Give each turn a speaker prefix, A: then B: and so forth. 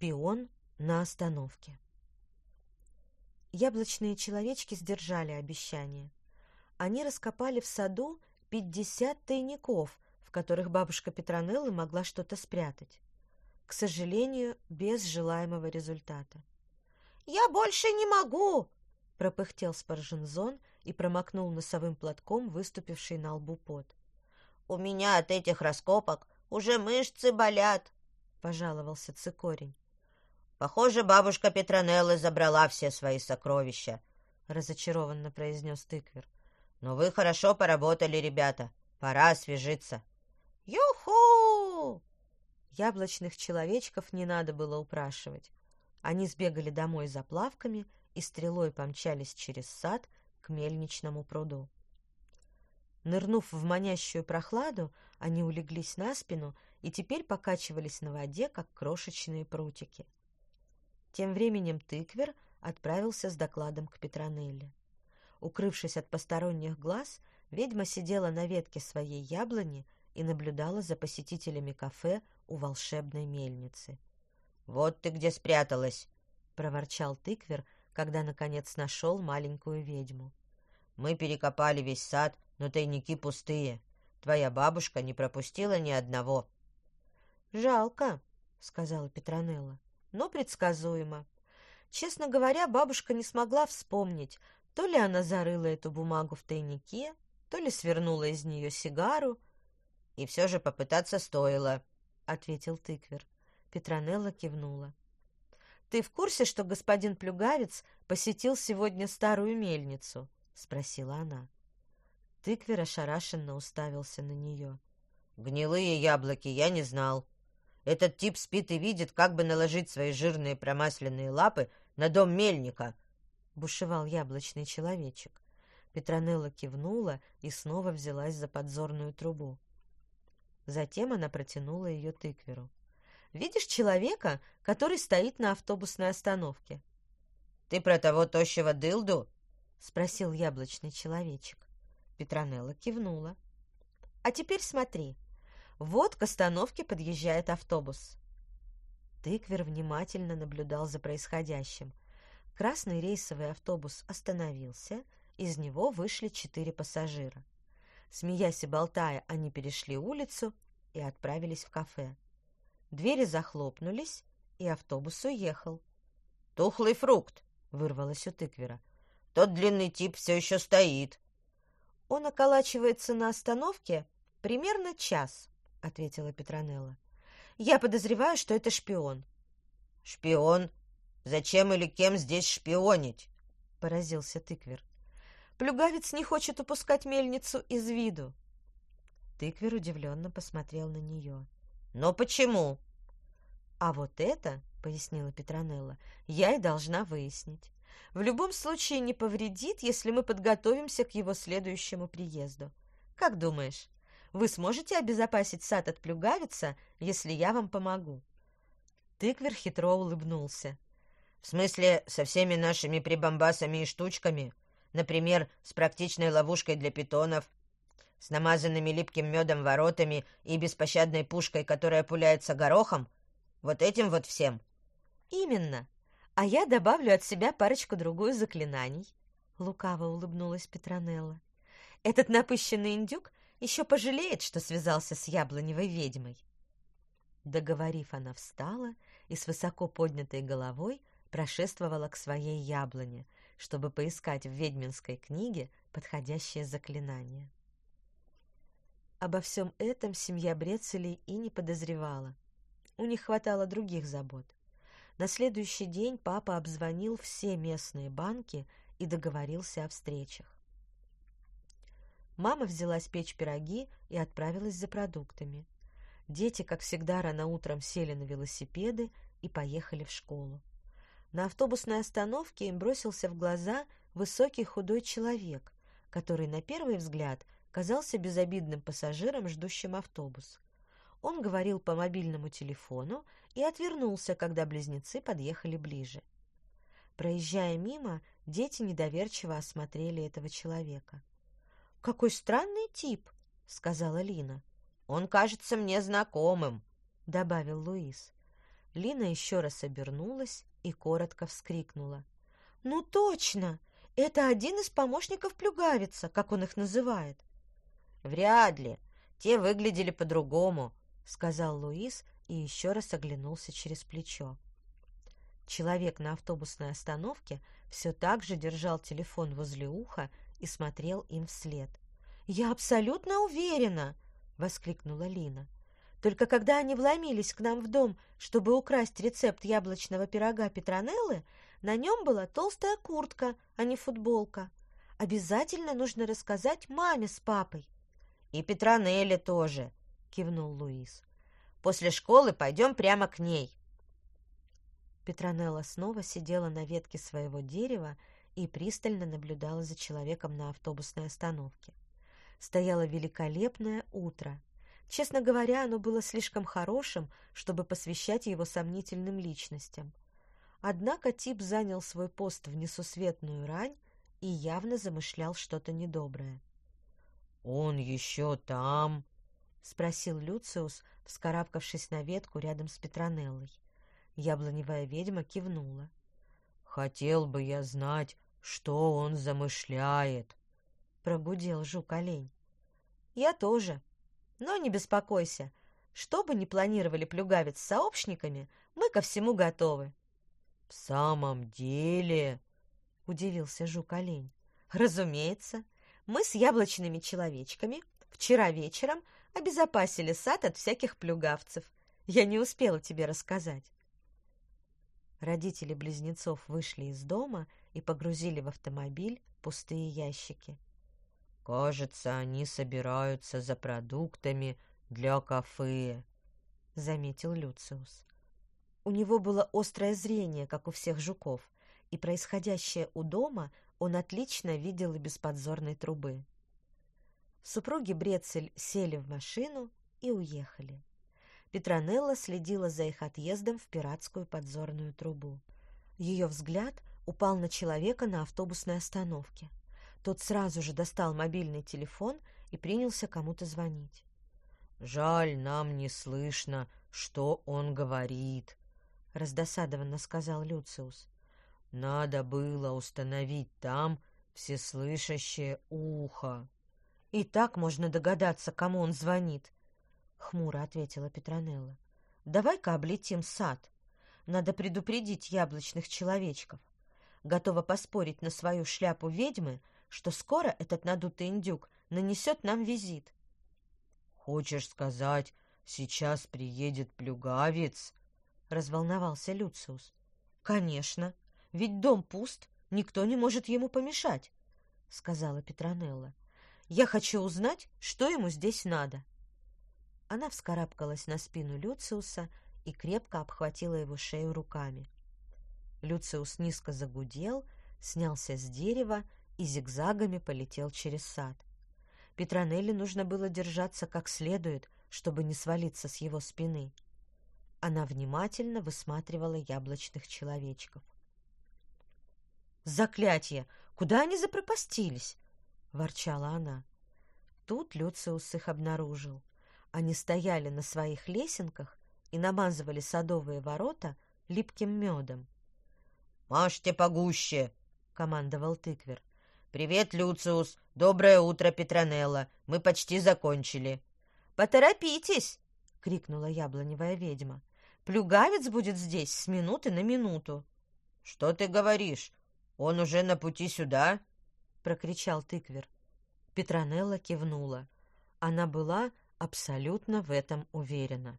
A: Шпион на остановке. Яблочные человечки сдержали обещание. Они раскопали в саду пятьдесят тайников, в которых бабушка Петронеллы могла что-то спрятать. К сожалению, без желаемого результата.
B: «Я больше не могу!»
A: — пропыхтел Спаржензон и промокнул носовым платком выступивший на лбу пот.
B: «У меня от этих раскопок уже мышцы болят!»
A: — пожаловался Цикорень.
B: «Похоже, бабушка Петронеллы забрала все свои сокровища», —
A: разочарованно произнес тыквер.
B: «Но вы хорошо поработали, ребята. Пора освежиться».
A: «Юху!» Яблочных человечков не надо было упрашивать. Они сбегали домой за плавками и стрелой помчались через сад к мельничному пруду. Нырнув в манящую прохладу, они улеглись на спину и теперь покачивались на воде, как крошечные прутики. Тем временем тыквер отправился с докладом к Петронелле. Укрывшись от посторонних глаз, ведьма сидела на ветке своей яблони и наблюдала за посетителями кафе у волшебной мельницы.
B: «Вот ты где спряталась!» — проворчал
A: тыквер, когда, наконец, нашел маленькую ведьму.
B: «Мы перекопали весь сад, но тайники пустые. Твоя бабушка не пропустила ни одного».
A: «Жалко», — сказала Петронелла, — «но предсказуемо. Честно говоря, бабушка не смогла вспомнить, то ли она зарыла эту бумагу в тайнике, то ли свернула из нее сигару.
B: «И все же попытаться стоило», —
A: ответил тыквер. Петронелла кивнула. «Ты в курсе, что господин Плюгавец посетил сегодня старую мельницу?» — спросила она. Тыквер ошарашенно уставился на нее.
B: «Гнилые яблоки, я не знал. Этот тип спит и видит, как бы наложить свои жирные промасленные лапы на дом мельника», —
A: бушевал яблочный человечек. Петронелла кивнула и снова взялась за подзорную трубу. Затем она протянула ее тыкверу. «Видишь человека, который стоит на автобусной остановке?»
B: «Ты про того тощего дылду?»
A: — спросил яблочный человечек. Петронелла кивнула. «А теперь смотри. Вот к остановке подъезжает автобус». Тыквер внимательно наблюдал за происходящим. Красный рейсовый автобус остановился, из него вышли четыре пассажира. Смеясь и болтая, они перешли улицу и отправились в кафе. Двери захлопнулись, и автобус уехал.
B: «Тухлый фрукт!» — вырвалось у тыквера. «Тот длинный тип все еще стоит».
A: Он околачивается на остановке примерно час, ответила Петронелла. Я подозреваю, что это шпион.
B: Шпион? Зачем или кем здесь шпионить?
A: поразился тыквер. Плюгавец не хочет упускать мельницу из виду. Тыквер удивленно посмотрел на нее.
B: Но почему?
A: А вот это, пояснила Петронелла, я и должна выяснить в любом случае не повредит, если мы подготовимся к его следующему приезду. Как думаешь, вы сможете обезопасить сад от плюгавица, если я вам помогу?» Тыквер хитро улыбнулся.
B: «В смысле, со всеми нашими прибамбасами и штучками? Например, с практичной ловушкой для питонов, с намазанными липким медом воротами и беспощадной пушкой, которая пуляется горохом? Вот этим вот всем?»
A: «Именно а я добавлю от себя парочку-другую заклинаний», — лукаво улыбнулась Петронелла. «Этот напыщенный индюк еще пожалеет, что связался с яблоневой ведьмой». Договорив, она встала и с высоко поднятой головой прошествовала к своей яблоне, чтобы поискать в ведьминской книге подходящее заклинание. Обо всем этом семья Брецелей и не подозревала. У них хватало других забот. На следующий день папа обзвонил все местные банки и договорился о встречах. Мама взялась печь пироги и отправилась за продуктами. Дети, как всегда, рано утром сели на велосипеды и поехали в школу. На автобусной остановке им бросился в глаза высокий худой человек, который на первый взгляд казался безобидным пассажиром, ждущим автобус. Он говорил по мобильному телефону и отвернулся, когда близнецы подъехали ближе. Проезжая мимо, дети недоверчиво осмотрели этого человека. «Какой странный тип!» — сказала Лина.
B: «Он кажется мне знакомым», —
A: добавил Луис. Лина еще раз обернулась и коротко вскрикнула. «Ну точно! Это один из помощников Плюгавица, как он их называет!»
B: «Вряд ли. Те выглядели по-другому», —
A: сказал Луис и еще раз оглянулся через плечо. Человек на автобусной остановке все так же держал телефон возле уха и смотрел им вслед. «Я абсолютно уверена!» — воскликнула Лина. «Только когда они вломились к нам в дом, чтобы украсть рецепт яблочного пирога Петронеллы, на нем была толстая куртка, а не футболка. Обязательно нужно рассказать маме с папой».
B: «И Петронелле тоже», — кивнул Луис. «После школы пойдем прямо к ней».
A: Петронелла снова сидела на ветке своего дерева и пристально наблюдала за человеком на автобусной остановке. Стояло великолепное утро. Честно говоря, оно было слишком хорошим, чтобы посвящать его сомнительным личностям. Однако тип занял свой пост в несусветную рань и явно замышлял что-то недоброе.
B: «Он еще там?»
A: — спросил Люциус, вскарабкавшись на ветку рядом с Петронеллой. Яблоневая ведьма кивнула.
B: «Хотел бы я знать, что он замышляет», — прогудел жук-олень.
A: «Я тоже. Но не беспокойся. Что бы ни планировали плюгавец с сообщниками, мы ко всему готовы».
B: «В самом деле?»
A: — удивился жук-олень. «Разумеется. Мы с яблочными человечками вчера вечером обезопасили сад от всяких плюгавцев. Я не успела тебе рассказать». Родители близнецов вышли из дома и погрузили в автомобиль пустые ящики.
B: «Кажется, они собираются за продуктами для кафе», — заметил Люциус.
A: У него было острое зрение, как у всех жуков, и происходящее у дома он отлично видел и без подзорной трубы. Супруги Брецель сели в машину и уехали. Петронелла следила за их отъездом в пиратскую подзорную трубу. Ее взгляд упал на человека на автобусной остановке. Тот сразу же достал мобильный телефон и принялся кому-то звонить.
B: «Жаль, нам не слышно, что он говорит», — раздосадованно сказал Люциус. «Надо было установить там всеслышащее ухо».
A: «И так можно догадаться, кому он звонит», хмуро ответила Петронелла. Давай-ка облетим сад. Надо предупредить яблочных человечков. Готова поспорить на свою шляпу ведьмы, что скоро этот надутый индюк нанесет нам визит.
B: Хочешь сказать, сейчас приедет плюгавец? разволновался Люциус.
A: Конечно, ведь дом пуст, никто не может ему помешать, сказала Петронелла. Я хочу узнать, что ему здесь надо. Она вскарабкалась на спину Люциуса и крепко обхватила его шею руками. Люциус низко загудел, снялся с дерева и зигзагами полетел через сад. Петронелли нужно было держаться как следует, чтобы не свалиться с его спины. Она внимательно высматривала яблочных человечков. «Заклятье! Куда они запропастились?» — ворчала она. Тут Люциус их обнаружил. Они стояли на своих лесенках и намазывали садовые ворота липким медом.
B: «Мажьте погуще!» — командовал тыквер. «Привет, Люциус! Доброе утро, Петронелла! Мы почти закончили!»
A: «Поторопитесь!» — крикнула яблоневая ведьма. «Плюгавец будет здесь с минуты на минуту!»
B: «Что ты говоришь? Он уже на пути сюда?»
A: — прокричал тыквер. Петронелла кивнула. Она была абсолютно в этом уверена.